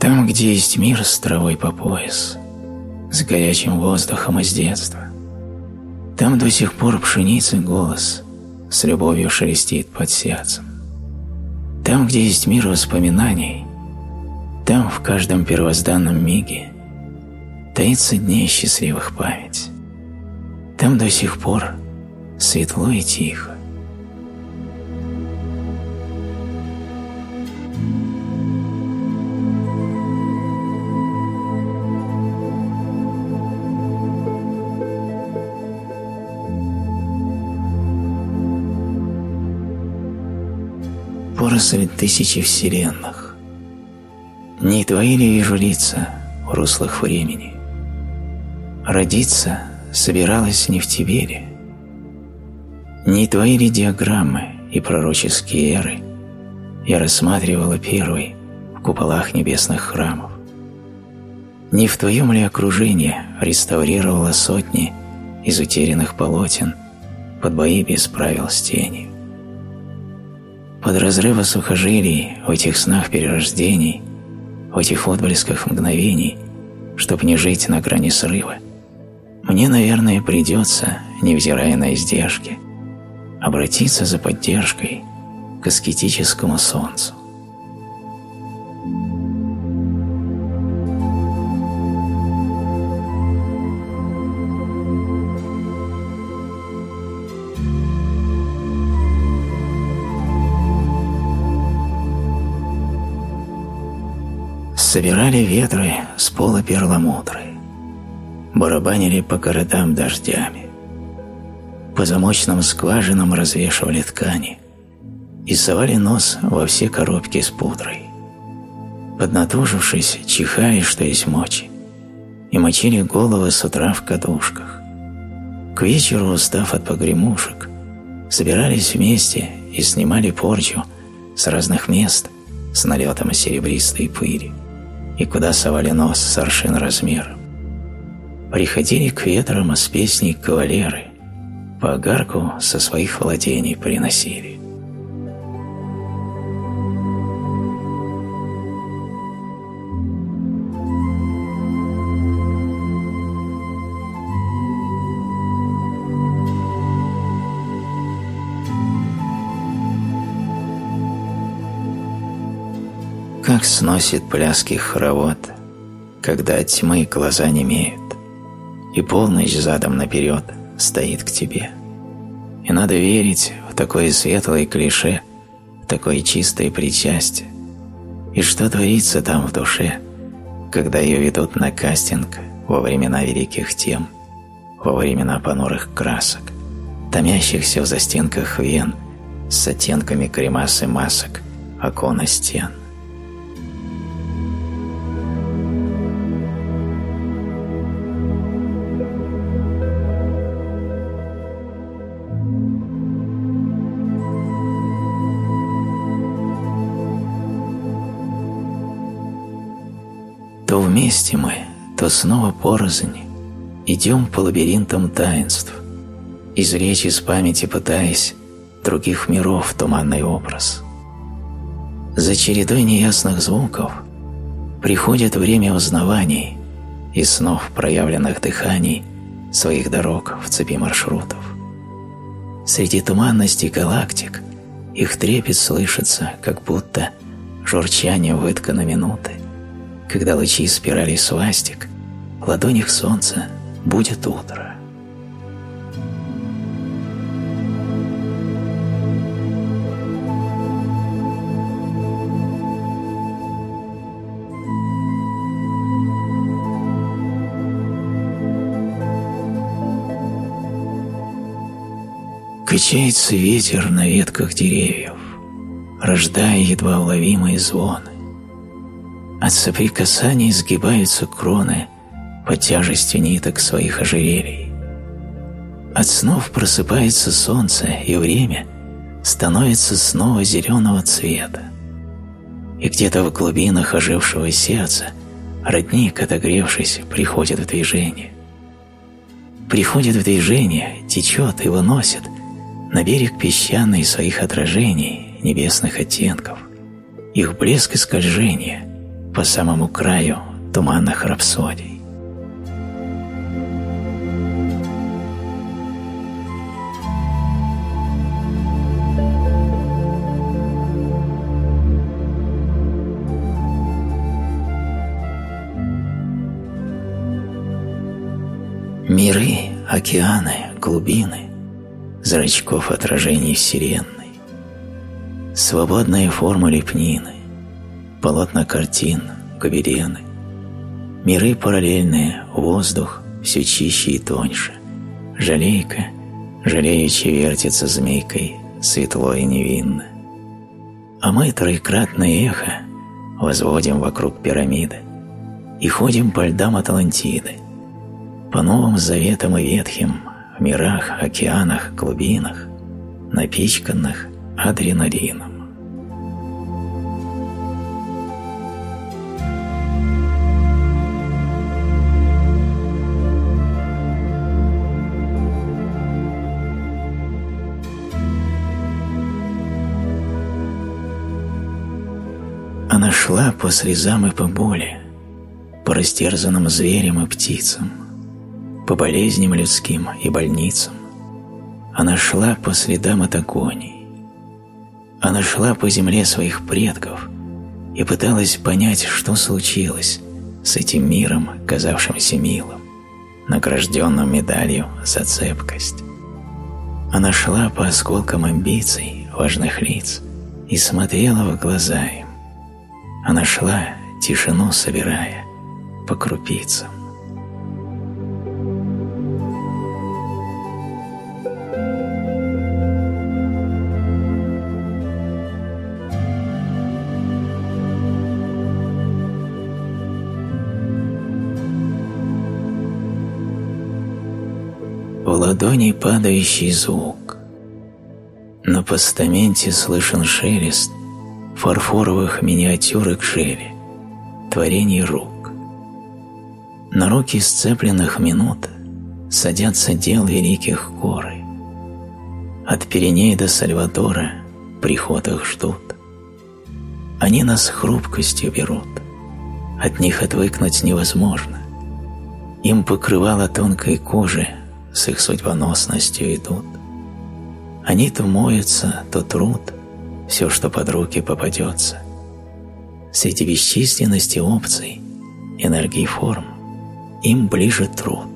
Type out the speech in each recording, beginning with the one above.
Там, где есть мир с травой по пояс, с горячим воздухом из детства, там до сих пор пшеницы голос с любовью шелестит под сердцем. Там, где есть мир воспоминаний, там в каждом первозданном миге таится дней счастливых память. Там до сих пор светло и тихо. Поросль тысячи вселенных. Не твои ли вижу лица в руслах времени? Родиться собиралась не в тебе ли? Не твои ли диаграммы и пророческие эры я рассматривала первой в куполах небесных храмов? Не в твоем ли окружении реставрировала сотни из утерянных полотен под бои без правил с? Под разрывы сухожилий в этих снах перерождений, в этих отблесках мгновений, чтоб не жить на грани срыва, мне, наверное, придется, невзирая на издержки, обратиться за поддержкой к аскетическому солнцу. Собирали ветры с пола перламутры, барабанили по городам дождями, по замочным скважинам развешивали ткани и совали нос во все коробки с пудрой. Поднатужившись, чихали, что есть мочи, и мочили головы с утра в кадушках. К вечеру, устав от погремушек, собирались вместе и снимали порчу с разных мест с налетом серебристой пыли и куда совали нос с аршин размером. Приходили к ветрам с песней кавалеры, по огарку со своих владений приносили. Как сносит пляски хоровод, когда от тьмы глаза не имеют, и полночь задом наперед стоит к тебе. И надо верить в такое светлое клише, в такое чистое причастие. И что творится там в душе, когда ее ведут на кастинг во времена великих тем, во времена понурых красок, томящихся в застенках вен с оттенками кремасы масок окон и стен. Вместе мы, то снова порознь, идем по лабиринтам таинств, извлечь из памяти пытаясь других миров туманный образ. За чередой неясных звуков приходит время узнаваний и снов проявленных дыханий своих дорог в цепи маршрутов. Среди туманности галактик их трепет слышится, как будто журчание выткано минуты когда лучи спирали свастик, в ладонях солнца будет утро. Качается ветер на ветках деревьев, рождая едва уловимые звоны. От соприкасаний сгибаются кроны под тяжестью ниток своих ожерелий. От снов просыпается солнце, и время становится снова зеленого цвета. И где-то в глубинах ожившего сердца родник, отогревшись, приходит в движение. Приходит в движение, течет и выносит на берег песчаный своих отражений, небесных оттенков, их блеск и скольжение по самому краю туманных рапсодий. Миры, океаны, глубины, зрачков отражений Вселенной, свободные формы лепнины, полотна картин, гобелены, миры параллельные, воздух все чище и тоньше, жалейка, жалеючи вертится змейкой, светло и невинно. А мы троекратное эхо возводим вокруг пирамиды и ходим по льдам Атлантиды, по новым заветам и ветхим, в мирах, океанах, глубинах, напичканных адреналином. Шла по слезам и по боли, по растерзанным зверям и птицам, по болезням людским и больницам. Она шла по следам от агонии. Она шла по земле своих предков и пыталась понять, что случилось с этим миром, казавшимся милым, награжденным медалью за цепкость. Она шла по осколкам амбиций важных лиц и смотрела в глаза им. Она шла, тишину собирая, по крупицам. ладони падающий звук. На постаменте слышен шелест фарфоровых миниатюрок жели, творений рук. На руки сцепленных минут садятся дел великих горы. От Пиреней до Сальвадора приход их ждут. Они нас хрупкостью берут, от них отвыкнуть невозможно. Им покрывало тонкой кожи с их судьбоносностью идут. Они то моются, то труд, все, что под руки попадется. Среди бесчисленности опций, энергии форм, им ближе труд.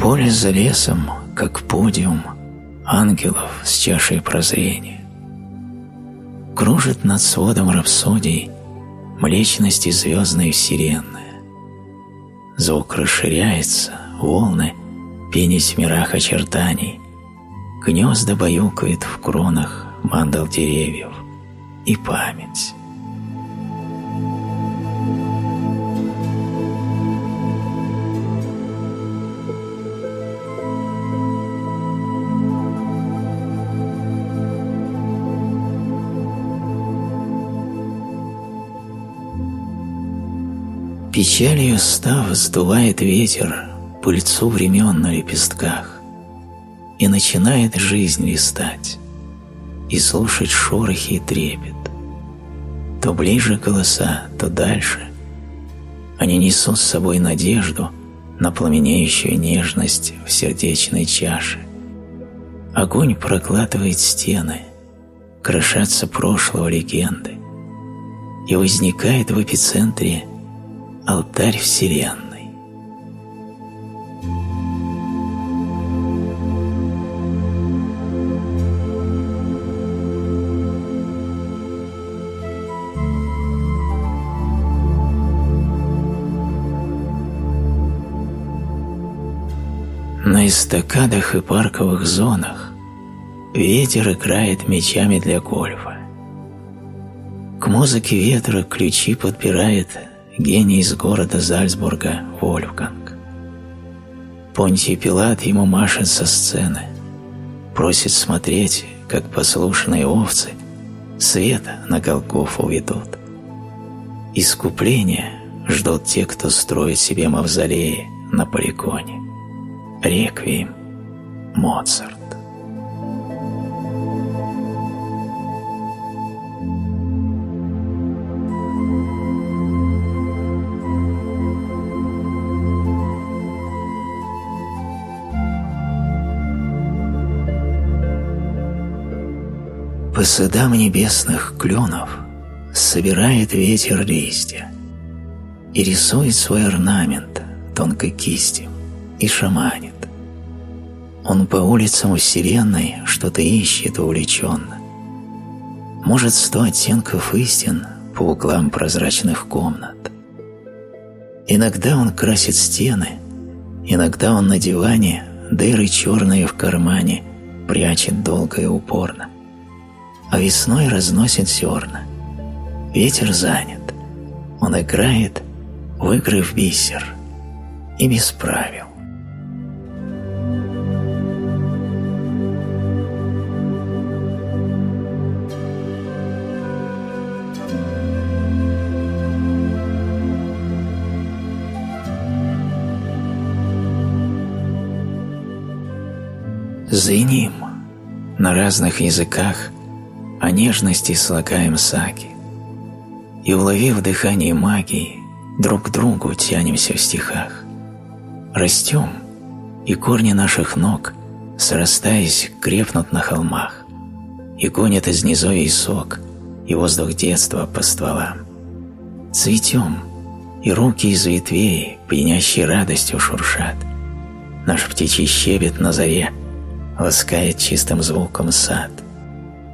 Поле за лесом, как подиум ангелов с чашей прозрения. Кружит над сводом рапсодий млечности звездной вселенная. Звук расширяется, волны, пенись в мирах очертаний, гнезда баюкает в кронах мандал деревьев и память. Печалью став, сдувает ветер пыльцу времен на лепестках, и начинает жизнь листать, и слушать шорохи и трепет. То ближе голоса, то дальше. Они несут с собой надежду на пламенеющую нежность в сердечной чаше. Огонь проглатывает стены, крошатся прошлого легенды, и возникает в эпицентре алтарь Вселенной. На эстакадах и парковых зонах ветер играет мечами для гольфа. К музыке ветра ключи подбирает гений из города Зальцбурга Вольфганг. Понтий Пилат ему машет со сцены, просит смотреть, как послушные овцы свет на Голгофу ведут. Искупление ждут те, кто строит себе мавзолеи на полигоне. Реквием Моцарт. По садам небесных кленов собирает ветер листья и рисует свой орнамент тонкой кистью и шаманит. Он по улицам вселенной что-то ищет увлеченно. Может, сто оттенков истин по углам прозрачных комнат. Иногда он красит стены, иногда он на диване дыры черные в кармане прячет долго и упорно а весной разносит зерна. Ветер занят, он играет в игры в бисер и без правил. Зыним на разных языках – о нежности слагаем саги. И, уловив дыхание магии, друг к другу тянемся в стихах. Растем, и корни наших ног, срастаясь, крепнут на холмах, и гонят из низовий сок и воздух детства по стволам. Цветем, и руки из ветвей, пьянящей радостью шуршат. Наш птичий щебет на заре ласкает чистым звуком сад.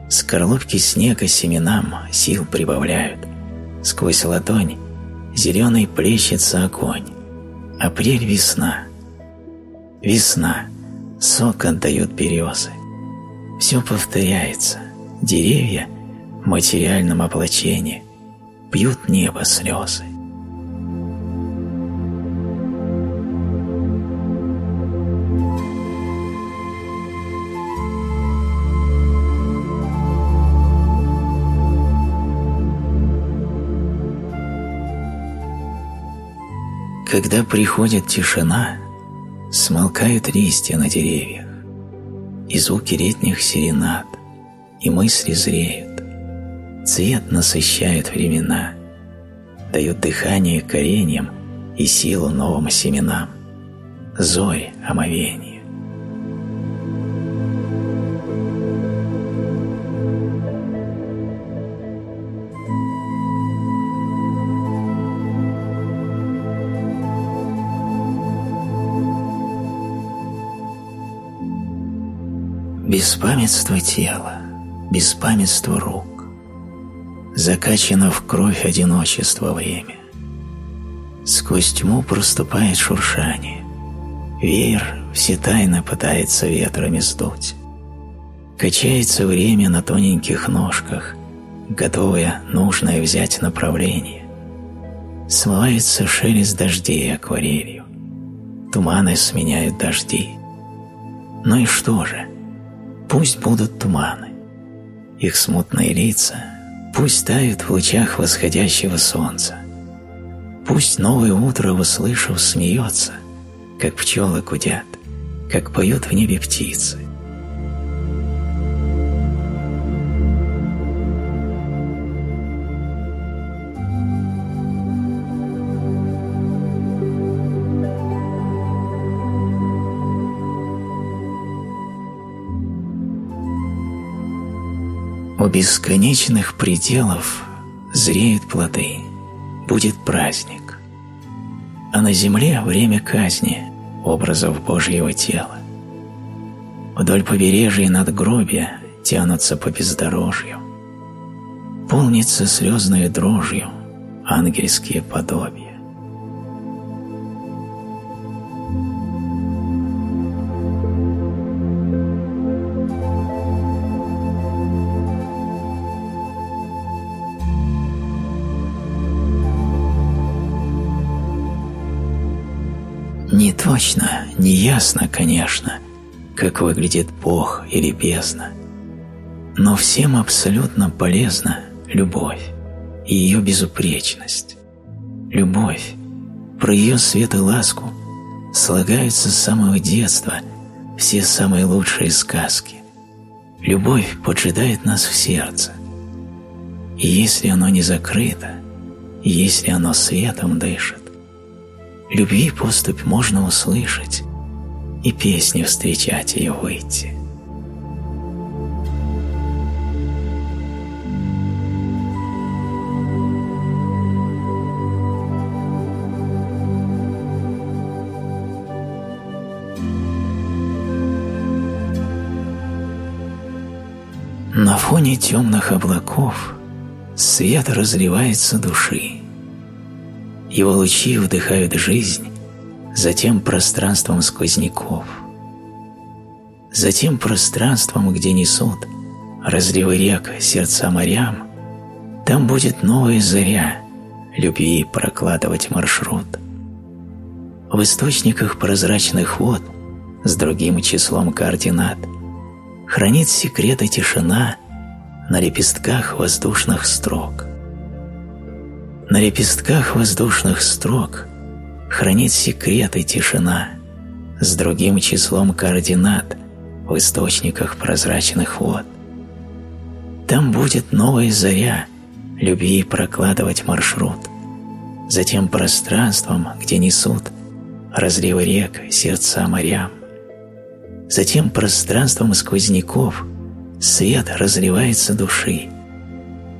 Скорлупки снега семенам сил прибавляют. Сквозь ладонь зеленый плещется огонь. Апрель – весна. Весна. Сок отдают березы. Все повторяется. Деревья в материальном оплачении пьют небо слезы. Когда приходит тишина, смолкают листья на деревьях, и звуки летних серенад, и мысли зреют. Цвет насыщает времена, дает дыхание кореньям и силу новым семенам. Зой омовение. Беспамятство тела, беспамятство рук, Закачано в кровь одиночество время. Сквозь тьму проступает шуршание, Веер все тайны пытается ветрами сдуть. Качается время на тоненьких ножках, Готовое нужное взять направление. Смывается шелест дождей акварелью, Туманы сменяют дожди. Ну и что же? Пусть будут туманы. Их смутные лица пусть тают в лучах восходящего солнца. Пусть новое утро, услышав, смеется, как пчелы гудят, как поют в небе птицы. Бесконечных пределов зреют плоды, будет праздник. А на земле время казни образов Божьего тела. Вдоль побережья надгробия тянутся по бездорожью. Полнится слезной дрожью ангельские подобия. Точно, не ясно, конечно, как выглядит Бог или бездна. Но всем абсолютно полезна любовь и ее безупречность. Любовь, про ее свет и ласку слагаются с самого детства все самые лучшие сказки. Любовь поджидает нас в сердце. И если оно не закрыто, если оно светом дышит, любви поступь можно услышать и песни встречать ее выйти. На фоне темных облаков свет разливается души. Его лучи вдыхают жизнь, затем пространством сквозняков, затем пространством, где несут разливы рек сердца морям, там будет новая заря любви прокладывать маршрут. В источниках прозрачных вод с другим числом координат – хранит секреты тишина на лепестках воздушных строк. На лепестках воздушных строк хранит секреты тишина с другим числом координат в источниках прозрачных вод. Там будет новая заря любви прокладывать маршрут, затем пространством, где несут разливы рек сердца морям. Затем пространством сквозняков свет разливается души.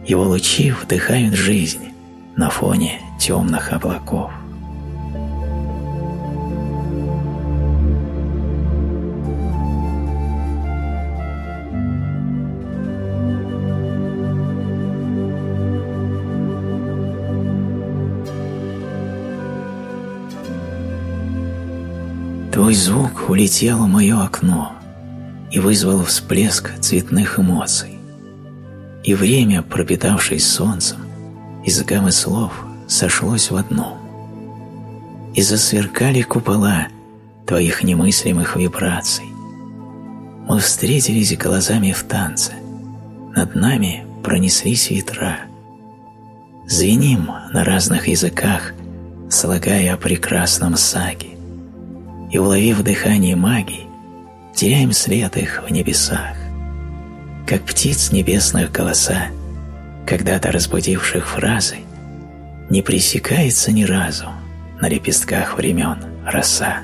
Его лучи вдыхают жизнь на фоне темных облаков. Твой звук улетел в мое окно и вызвал всплеск цветных эмоций. И время, пропитавшись солнцем, из гаммы слов сошлось в одно. И засверкали купола твоих немыслимых вибраций. Мы встретились глазами в танце, над нами пронеслись ветра. Звеним на разных языках, слагая о прекрасном саге и, уловив дыхание магии, теряем след их в небесах. Как птиц небесных голоса, когда-то разбудивших фразы, не пресекается ни разу на лепестках времен роса.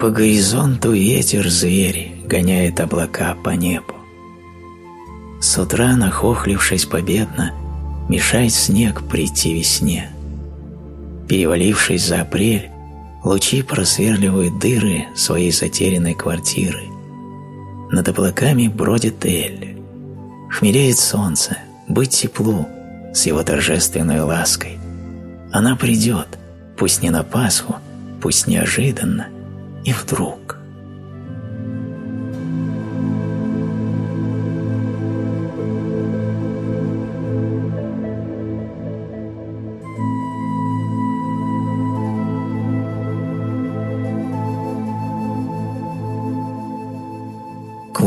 По горизонту ветер звери гоняет облака по небу. С утра, нахохлившись победно, мешает снег прийти весне. Перевалившись за апрель, лучи просверливают дыры своей затерянной квартиры. Над облаками бродит Эль. Хмелеет солнце, быть теплу с его торжественной лаской. Она придет, пусть не на Пасху, пусть неожиданно, и вдруг...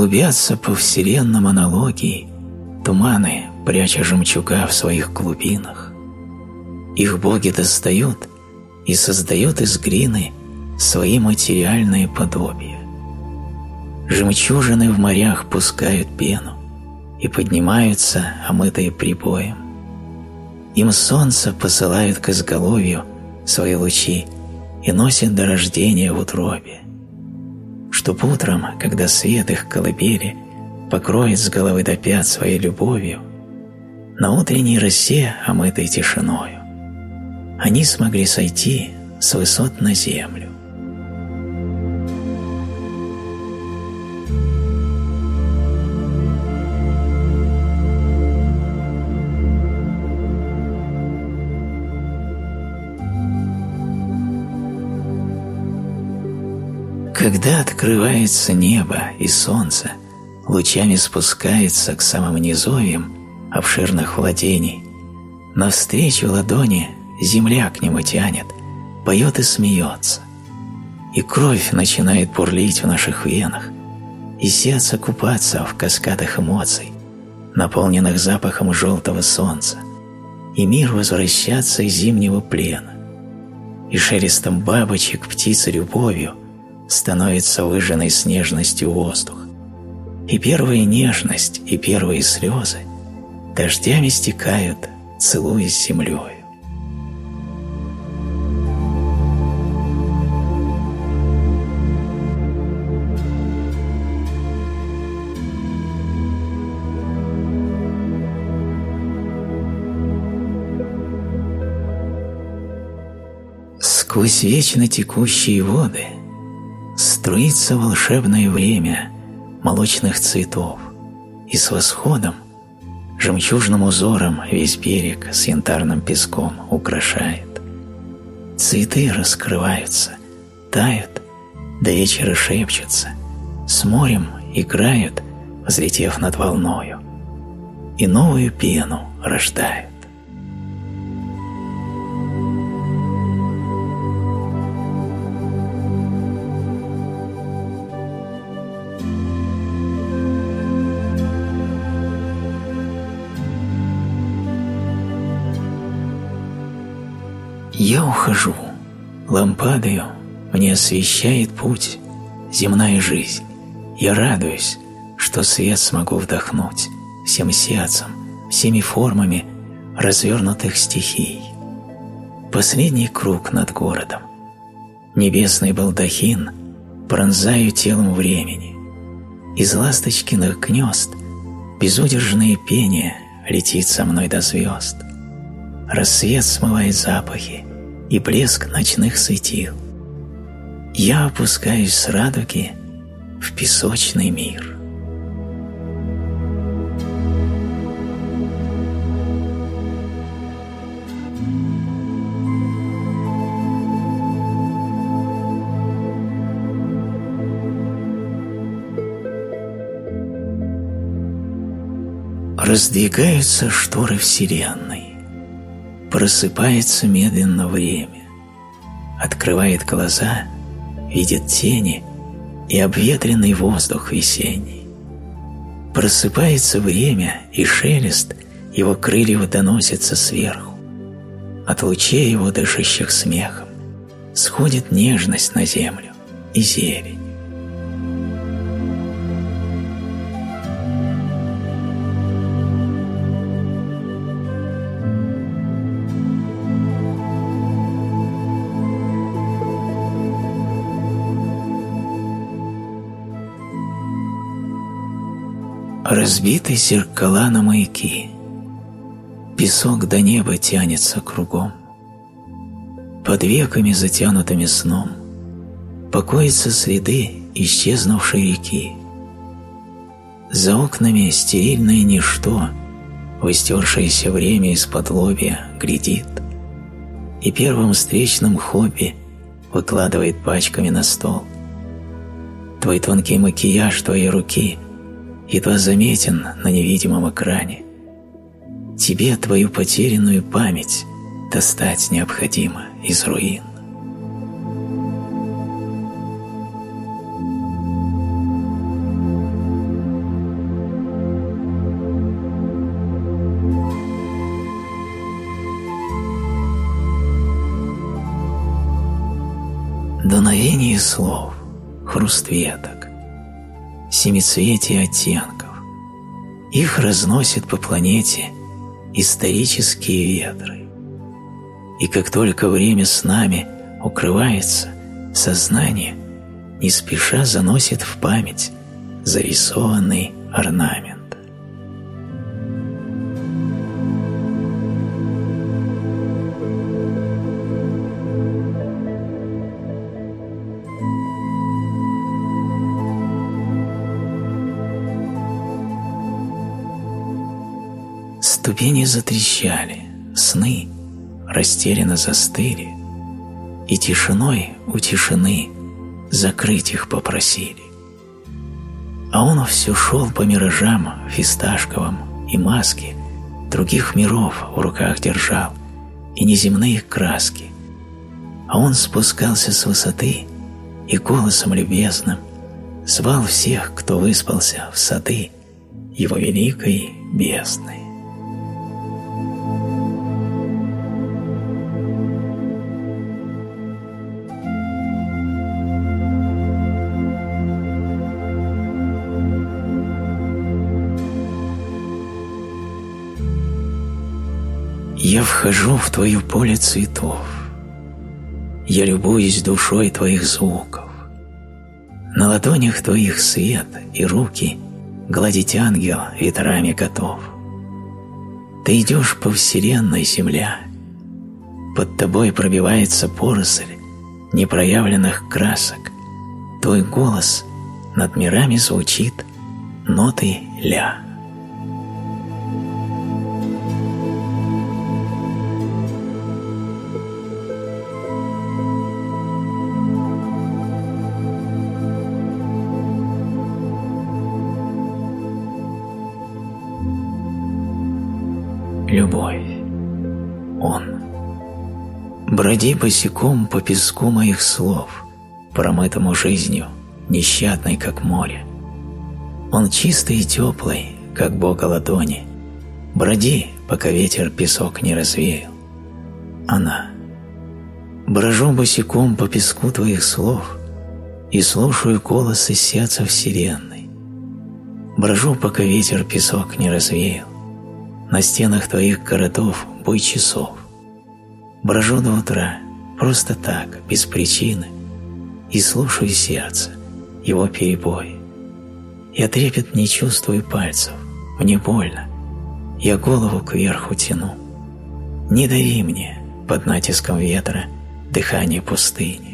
Клубятся по вселенным аналогии туманы, пряча жемчуга в своих глубинах. Их боги достают и создают из глины свои материальные подобия. Жемчужины в морях пускают пену и поднимаются, омытые прибоем. Им солнце посылает к изголовью свои лучи и носит до рождения в утробе. Чтоб утром, когда свет их колыбели покроет с головы до пят своей любовью, на утренней росе, омытой тишиною, они смогли сойти с высот на землю. Когда открывается небо и солнце, лучами спускается к самым низовьям обширных владений, навстречу ладони земля к нему тянет, поет и смеется. И кровь начинает бурлить в наших венах, и сердце купаться в каскадах эмоций, наполненных запахом желтого солнца, и мир возвращаться из зимнего плена, и шелестом бабочек, птиц любовью становится выжженной снежностью воздух, и первая нежность, и первые слезы дождями стекают, целуясь землей. Сквозь вечно текущие воды струится волшебное время молочных цветов, и с восходом жемчужным узором весь берег с янтарным песком украшает. Цветы раскрываются, тают, до вечера шепчутся, с морем играют, взлетев над волною, и новую пену рождают. Я ухожу, лампадою мне освещает путь земная жизнь. Я радуюсь, что свет смогу вдохнуть всем сердцем, всеми формами развернутых стихий. Последний круг над городом. Небесный балдахин пронзаю телом времени. Из ласточкиных гнезд безудержное пение летит со мной до звезд. Рассвет смывает запахи, и блеск ночных светил. Я опускаюсь с радуги в песочный мир. Раздвигаются шторы Вселенной просыпается медленно время, открывает глаза, видит тени и обветренный воздух весенний. Просыпается время, и шелест его крыльев доносится сверху. От лучей его, дышащих смехом, сходит нежность на землю и зелень. Разбиты зеркала на маяки, Песок до неба тянется кругом. Под веками, затянутыми сном, Покоятся следы исчезнувшей реки. За окнами стерильное ничто, Выстершееся время из-под лобья, глядит, И первым встречным хобби Выкладывает пачками на стол. Твой тонкий макияж твоей руки — едва заметен на невидимом экране. Тебе твою потерянную память достать необходимо из руин. Дуновение слов, хруст веток, семицветия оттенков. Их разносят по планете исторические ветры. И как только время с нами укрывается, сознание не спеша заносит в память зарисованный орнамент. Ступени затрещали, сны растерянно застыли, и тишиной у тишины закрыть их попросили. А он все шел по миражам фисташковым и маски других миров в руках держал и неземные краски. А он спускался с высоты и голосом любезным звал всех, кто выспался в сады его великой бездны. Я вхожу в твое поле цветов. Я любуюсь душой твоих звуков. На ладонях твоих свет и руки Гладить ангел ветрами готов. Ты идешь по вселенной, земля. Под тобой пробивается поросль непроявленных красок. Твой голос над мирами звучит нотой ля. Любовь. Он. Броди босиком по песку моих слов, промытому жизнью, нещадной, как море. Он чистый и теплый, как бога ладони. Броди, пока ветер песок не развеял. Она. Брожу босиком по песку твоих слов и слушаю голос из сердца вселенной. Брожу, пока ветер песок не развеял на стенах твоих городов бой часов. Брожу до утра, просто так, без причины, и слушаю сердце, его перебой. Я трепет не чувствую пальцев, мне больно, я голову кверху тяну. Не дави мне под натиском ветра дыхание пустыни.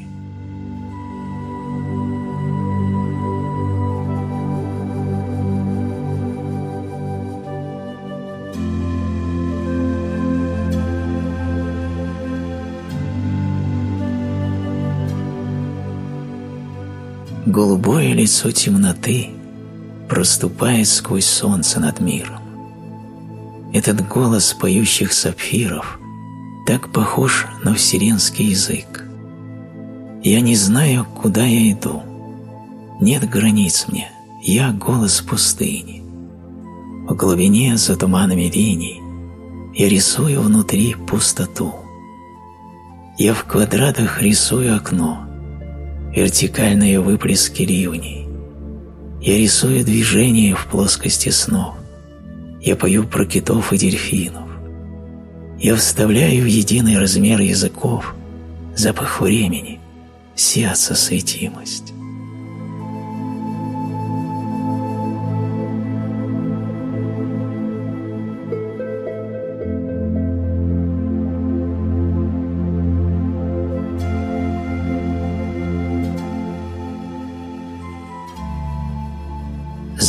Голубое лицо темноты проступает сквозь солнце над миром. Этот голос поющих сапфиров так похож на вселенский язык. Я не знаю, куда я иду. Нет границ мне, я голос пустыни. В глубине за туманами линий я рисую внутри пустоту. Я в квадратах рисую окно, вертикальные выплески ливней. Я рисую движение в плоскости снов. Я пою про китов и дельфинов. Я вставляю в единый размер языков запах времени, сердца светимость.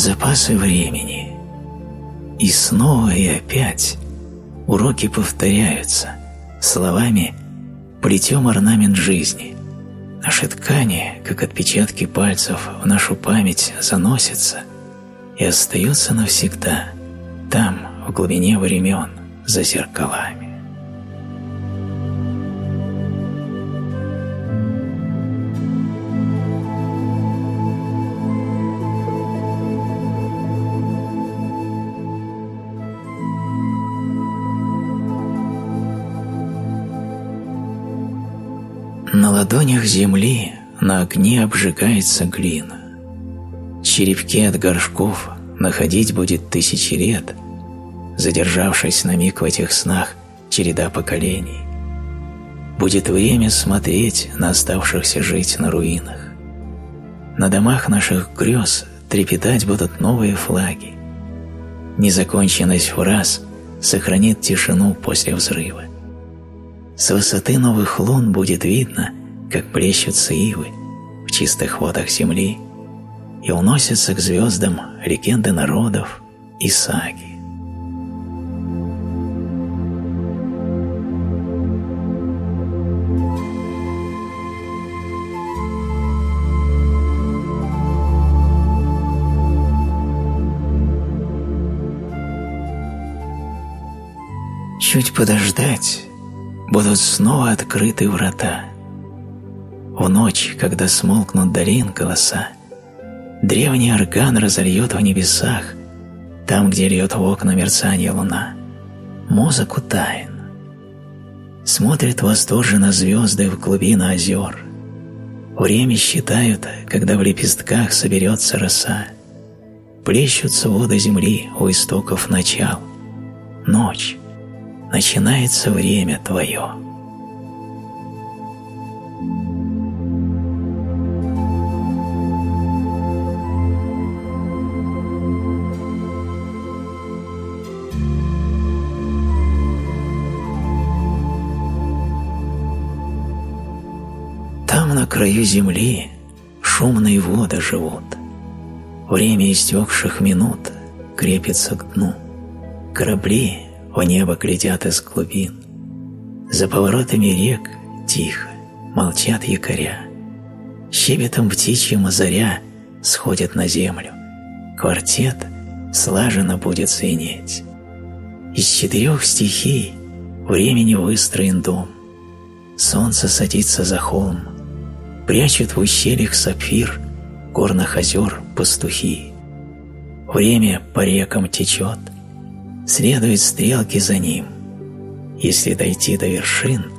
Запасы времени. И снова и опять уроки повторяются, словами плетем орнамент жизни. Наши ткани, как отпечатки пальцев, в нашу память заносятся и остаются навсегда, там, в глубине времен, за зеркалами. Ладонях земли на огне обжигается глина. Черепки от горшков находить будет тысячи лет, задержавшись на миг в этих снах череда поколений. Будет время смотреть на оставшихся жить на руинах. На домах наших грез трепетать будут новые флаги. Незаконченность фраз сохранит тишину после взрыва. С высоты новых лун будет видно, как плещутся ивы в чистых водах земли и уносятся к звездам легенды народов и саги. Чуть подождать, будут снова открыты врата – в ночь, когда смолкнут долин голоса, древний орган разольет в небесах, там, где льет в окна мерцание луна, музыку тайн. Смотрят восторженно звезды в глубины озер. Время считают, когда в лепестках соберется роса. Плещутся воды земли у истоков начал. Ночь. Начинается время твое. Краю земли шумные воды живут. Время истекших минут крепится к дну. Корабли в небо глядят из глубин. За поворотами рек тихо молчат якоря. Щебетом птичьим озаря сходит на землю. Квартет слаженно будет звенеть. Из четырех стихий времени выстроен дом. Солнце садится за холм, прячут в ущельях сапфир горных озер пастухи. Время по рекам течет — следуют стрелки за ним. Если дойти до вершин,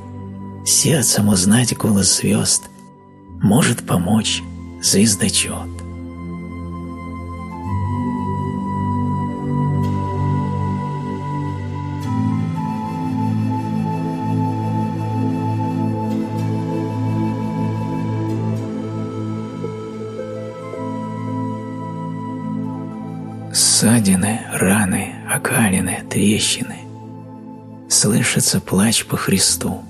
сердцем узнать голос звезд может помочь звездочет. Ссадины, раны, окалины, трещины. Слышится плач по Христу.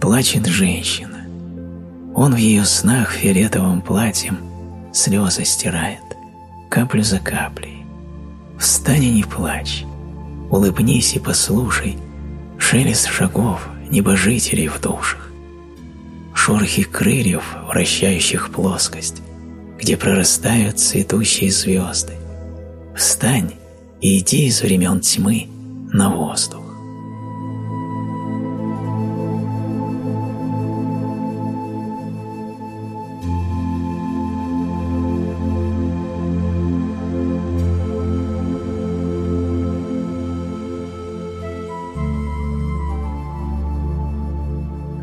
Плачет женщина. Он в ее снах фиолетовым платьем слезы стирает, каплю за каплей. Встань и не плачь, улыбнись и послушай шелест шагов небожителей в душах, шорохи крыльев, вращающих плоскость, где прорастают цветущие звезды. Встань и иди из времен тьмы на воздух.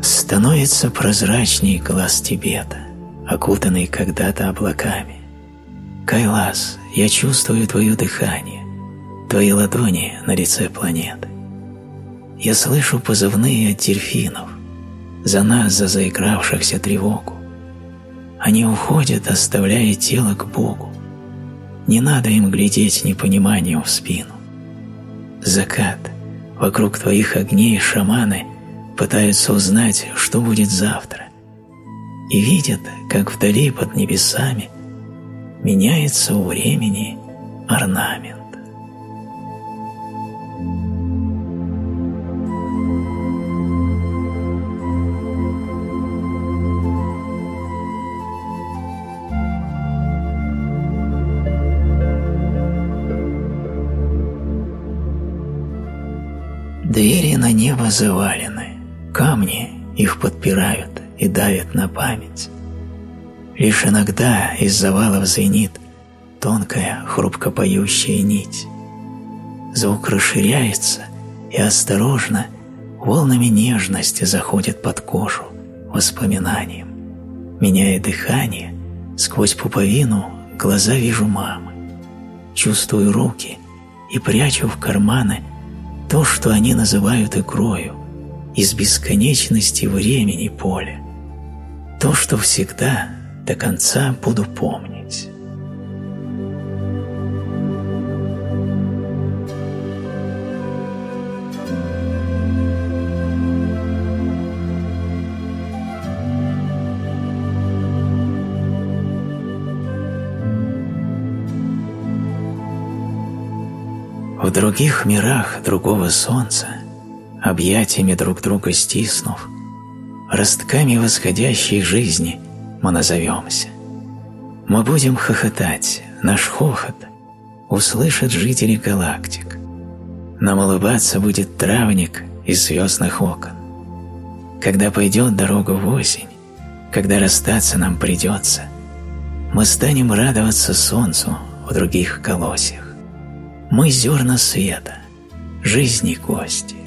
Становится прозрачней глаз Тибета, окутанный когда-то облаками. Кайлас, я чувствую твое дыхание, твои ладони на лице планеты. Я слышу позывные от дельфинов, за нас, за заигравшихся тревогу. Они уходят, оставляя тело к Богу. Не надо им глядеть непониманием в спину. Закат. Вокруг твоих огней шаманы пытаются узнать, что будет завтра. И видят, как вдали под небесами меняется у времени орнамент. Двери на небо завалены, камни их подпирают и давят на память. Лишь иногда из завалов звенит тонкая, хрупко поющая нить. Звук расширяется и осторожно волнами нежности заходит под кожу воспоминанием. Меняя дыхание, сквозь пуповину глаза вижу мамы. Чувствую руки и прячу в карманы то, что они называют игрою, из бесконечности времени поля. То, что всегда до конца буду помнить. В других мирах другого солнца, объятиями друг друга стиснув, ростками восходящей жизни мы назовемся. Мы будем хохотать, наш хохот услышат жители галактик. Нам улыбаться будет травник из звездных окон. Когда пойдет дорога в осень, когда расстаться нам придется, мы станем радоваться солнцу в других колосьях. Мы зерна света, жизни гости.